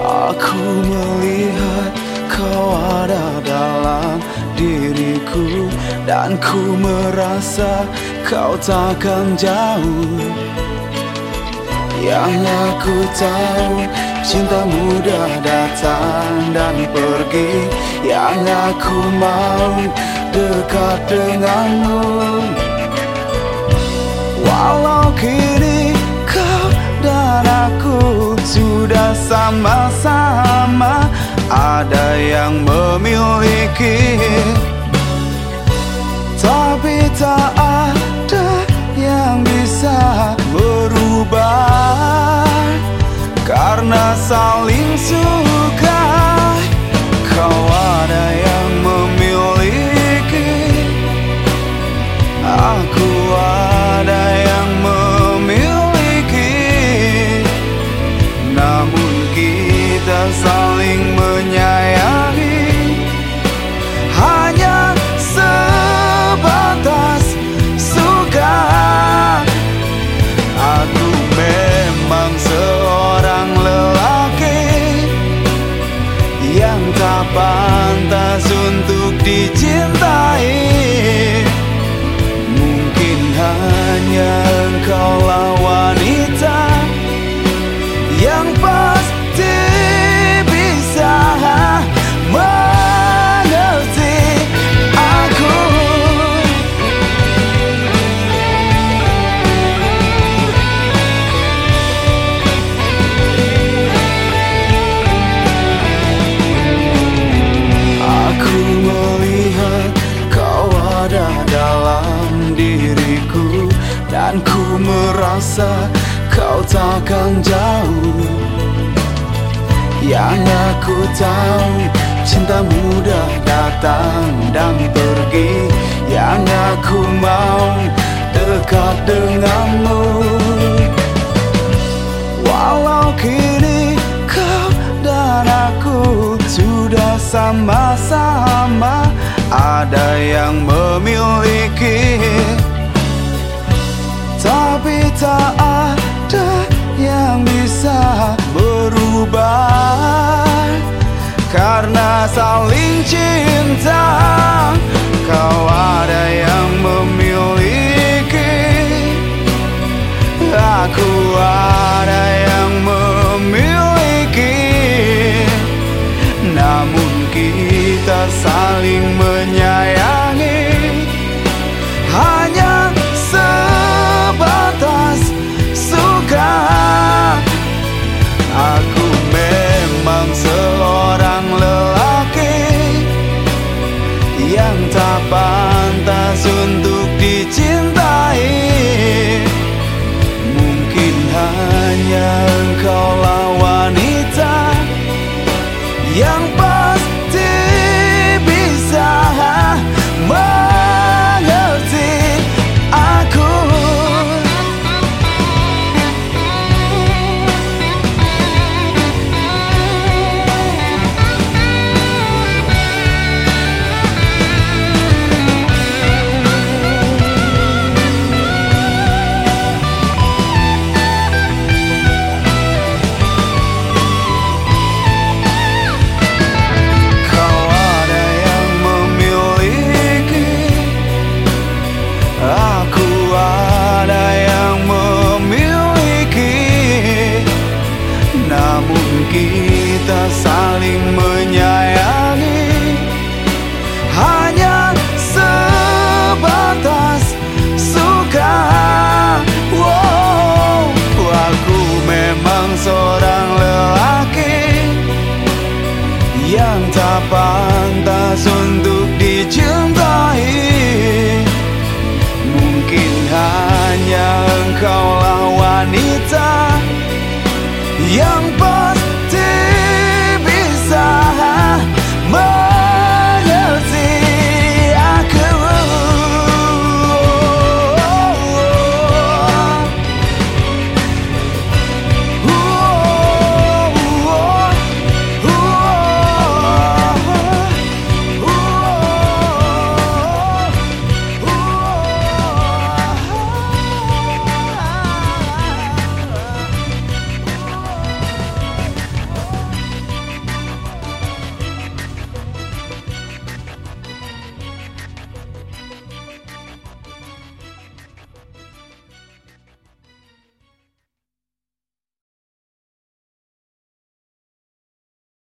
Aku melihat kau ada dalam diriku Dan ku merasa kau takkan jauh. Yang aku tahu cinta mudah datang dan pergi. Yang aku mau dekat denganmu memiliki Tapi tak ada yang bisa berubah Karena saling suka diriku Dan ku merasa kau takkan jauh. Yang aku tahu cinta mudah datang dan pergi. Yang aku mau dekat denganmu. Walau kini kau dan aku sudah sama-sama Ada yang memiliki. Tapi tak ada yang bisa berubah. Karena saling cinta saling menyayangi